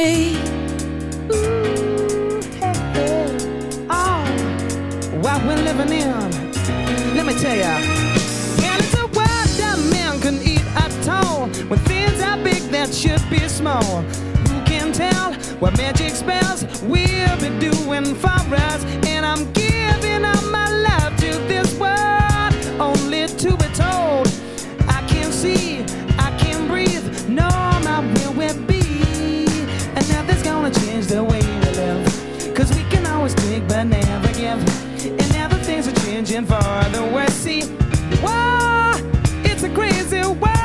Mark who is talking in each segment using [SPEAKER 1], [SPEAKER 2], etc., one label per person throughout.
[SPEAKER 1] Me. Ah,
[SPEAKER 2] living in. Let me tell ya. Well, it's a world that man can eat at all. When things are big that should be small. Who can tell what magic spells we'll be doing for us? And I'm giving up the West See, whoa, it's a crazy world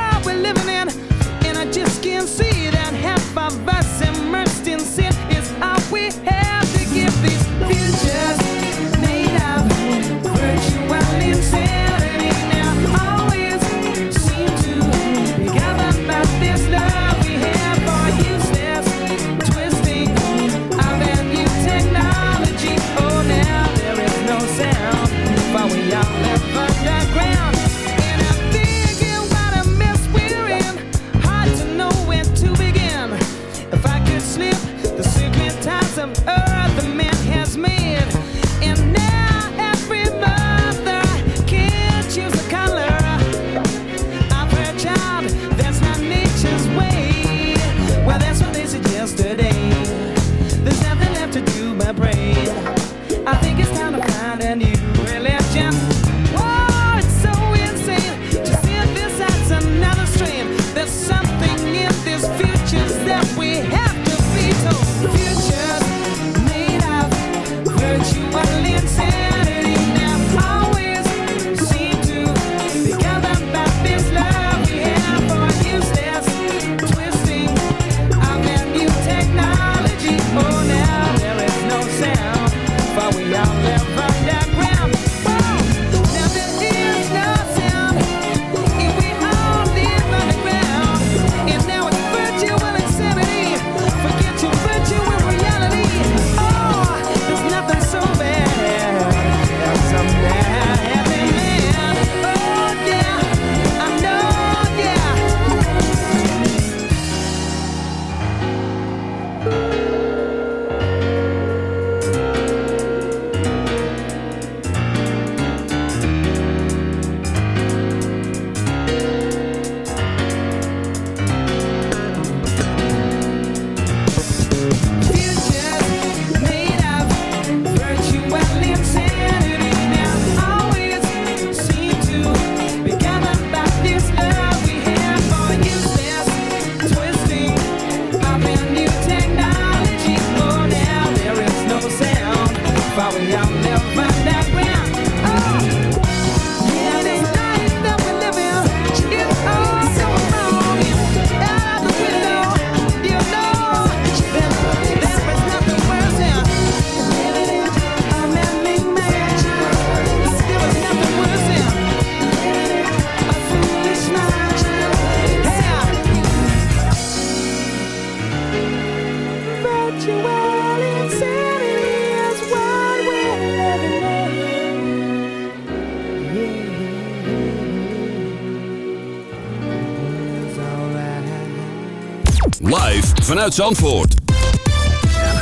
[SPEAKER 2] Zandvoort.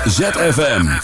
[SPEAKER 2] ZFM.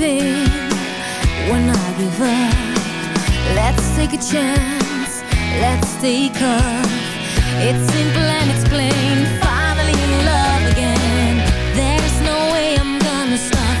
[SPEAKER 2] living when I give up. Let's take a chance, let's take off. It's simple and it's plain, finally in love again. There's no way I'm gonna stop.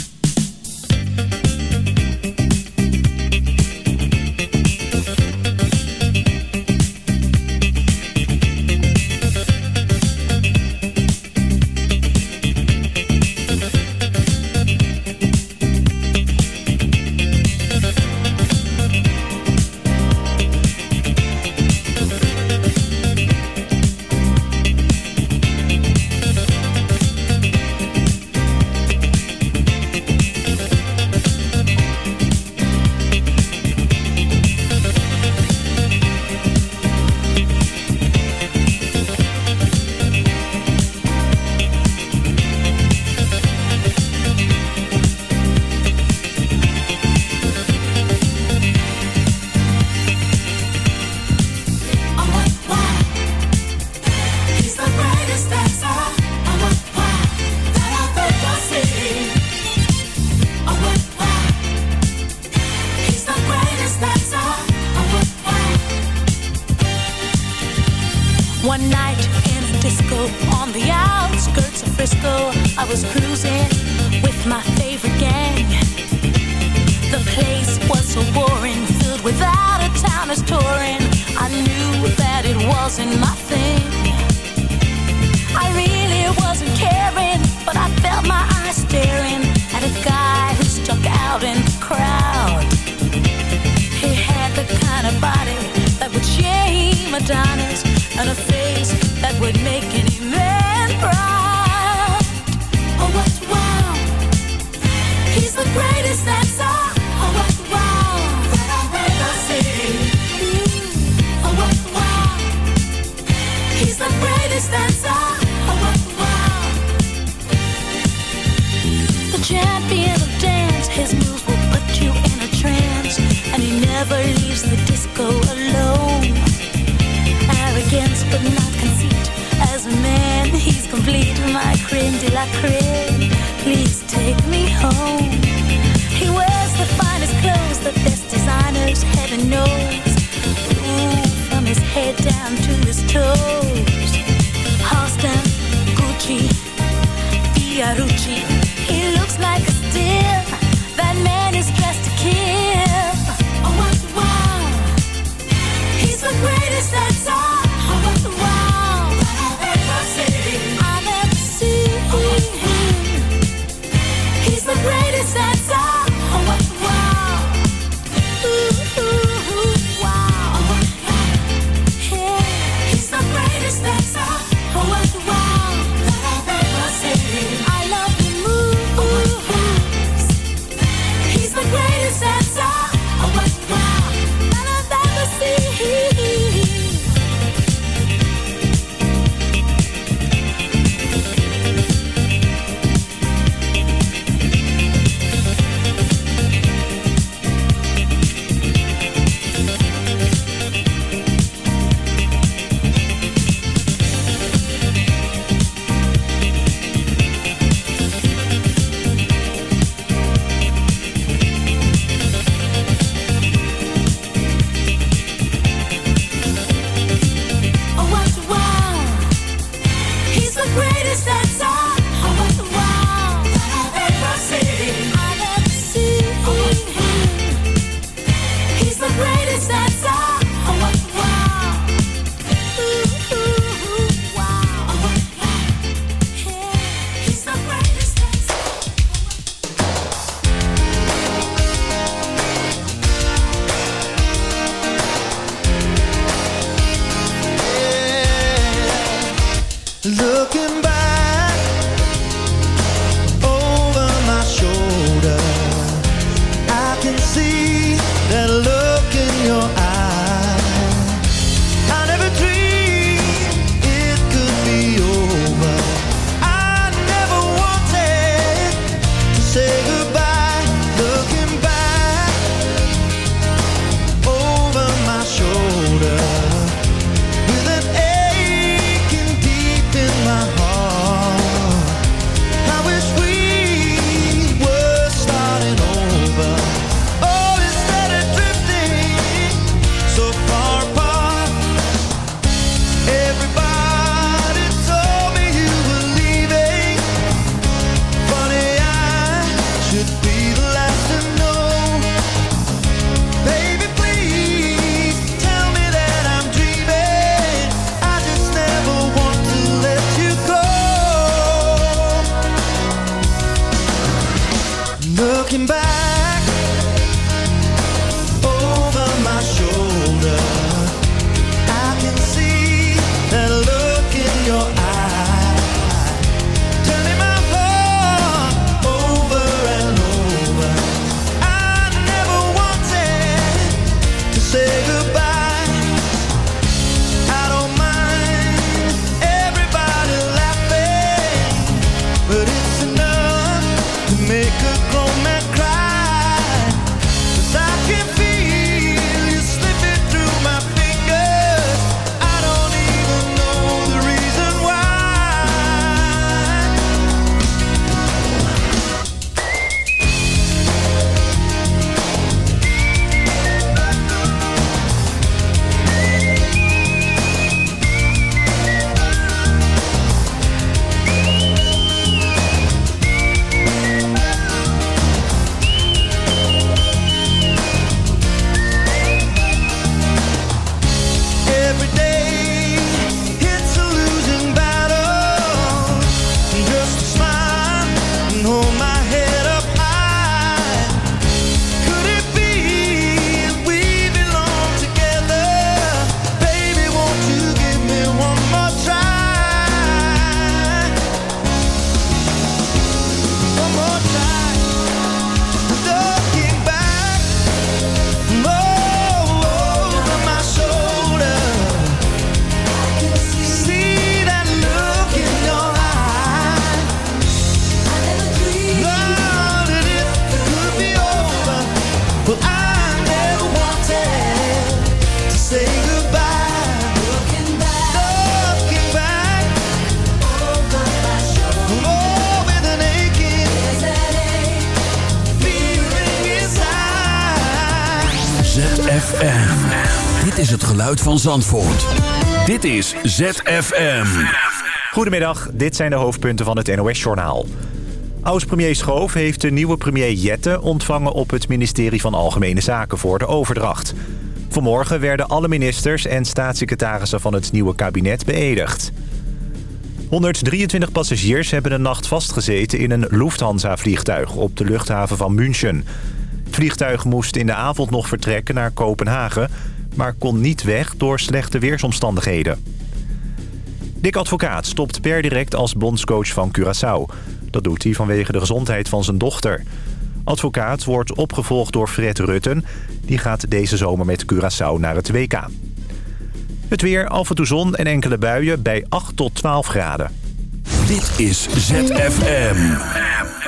[SPEAKER 2] would shame Adonis and a face that would make any man proud. Oh, what wow! He's the greatest, dancer. Oh! That I
[SPEAKER 3] hmm,
[SPEAKER 1] Oh! He's the greatest. Oh! The champion of dance, his moves will put you in a trance, and he never leaves the distance but not conceit. As a man, he's complete. My creme de la creme, please take me home. He wears the finest clothes, the best designers, heaven knows. Ooh, from his head down to his toes. Halston, Gucci, Fiorucci. He looks like a steal. That man
[SPEAKER 4] is dressed to kill. Oh, wow, wow. He's the greatest
[SPEAKER 1] that's all. Geluid van Zandvoort. Dit is ZFM.
[SPEAKER 5] Goedemiddag, dit zijn de hoofdpunten van het NOS-journaal. Oud-premier Schoof heeft de nieuwe premier Jette ontvangen op het ministerie van Algemene Zaken voor de overdracht. Vanmorgen werden alle ministers en staatssecretarissen van het nieuwe kabinet beëdigd. 123 passagiers hebben een nacht vastgezeten in een Lufthansa-vliegtuig op de luchthaven van München. Het vliegtuig moest in de avond nog vertrekken naar Kopenhagen maar kon niet weg door slechte weersomstandigheden. Dick Advocaat stopt per direct als bondscoach van Curaçao. Dat doet hij vanwege de gezondheid van zijn dochter. Advocaat wordt opgevolgd door Fred Rutten. Die gaat deze zomer met Curaçao naar het WK. Het weer, af en toe zon en enkele buien bij 8 tot 12 graden.
[SPEAKER 1] Dit is ZFM.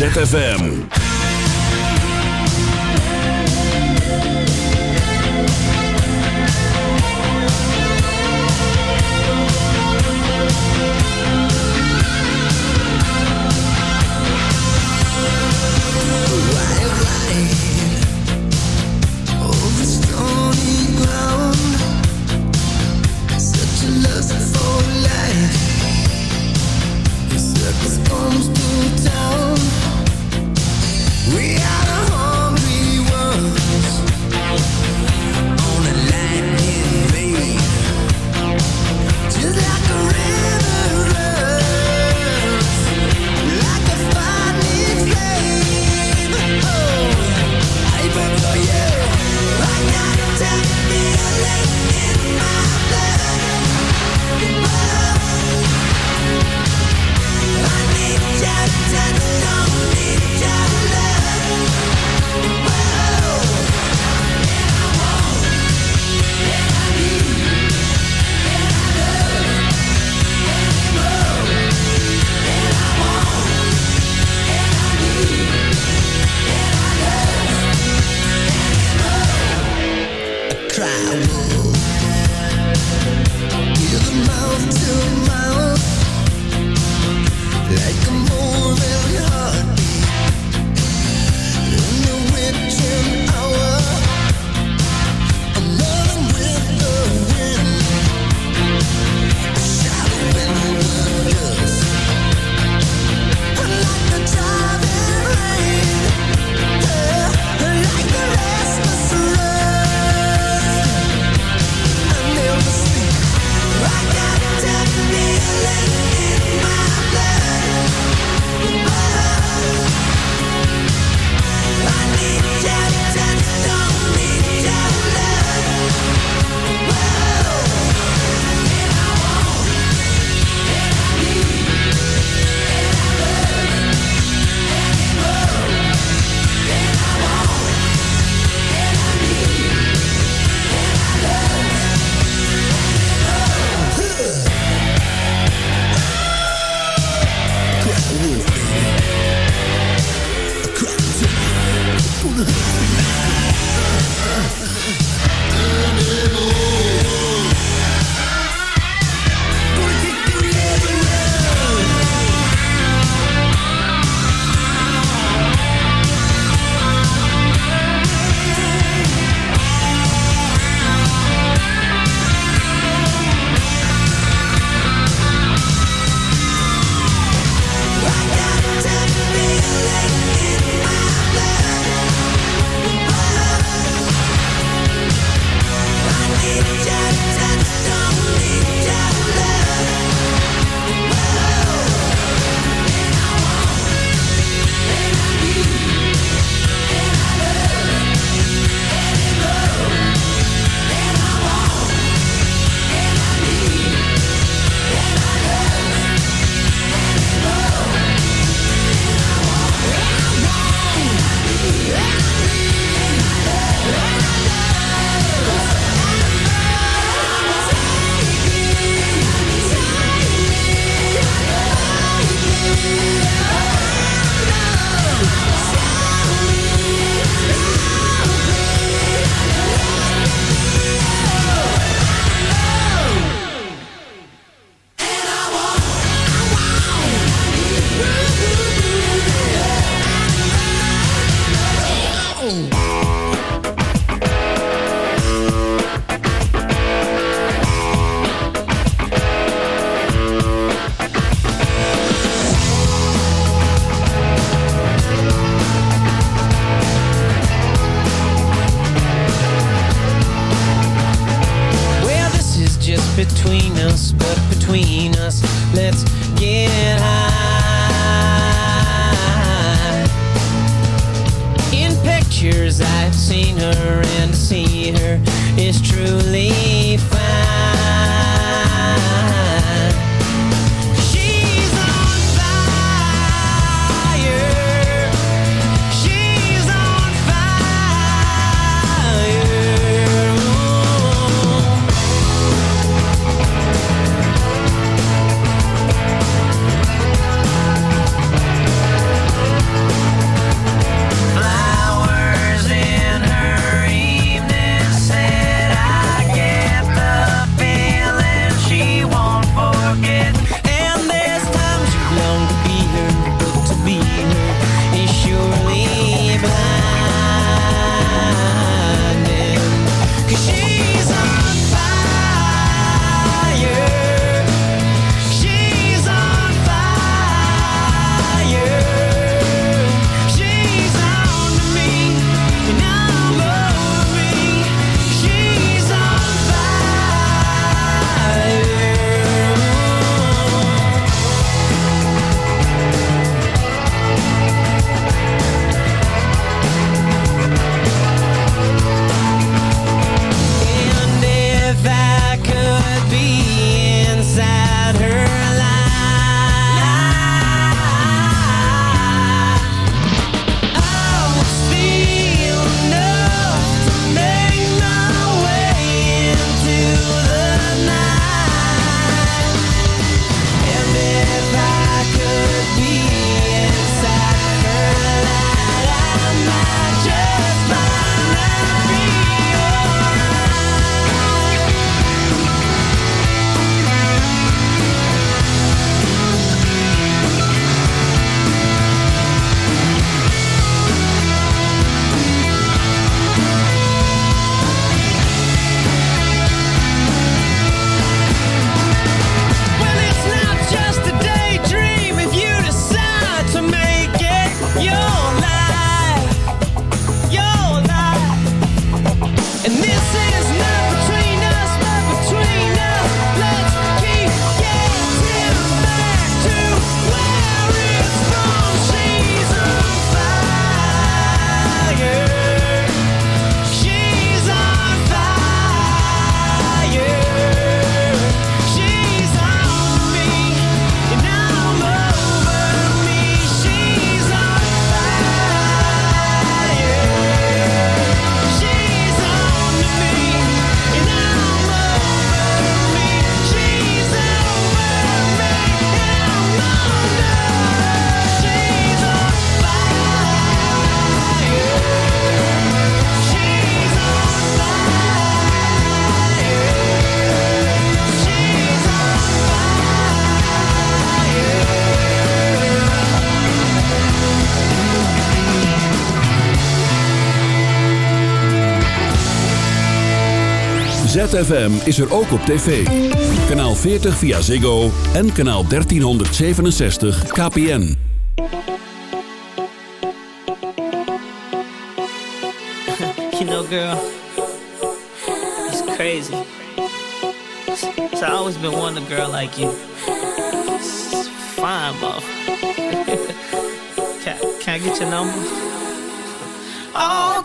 [SPEAKER 3] ZFM. ZFM is er ook op tv. Kanaal 40 via Ziggo en kanaal 1367 KPN.
[SPEAKER 6] You know girl, it's crazy. So I've always been wanting a girl like you. Fine, mom. can, can I get your number?
[SPEAKER 7] Oh,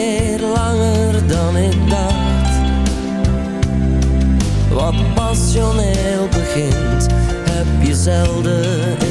[SPEAKER 8] zelden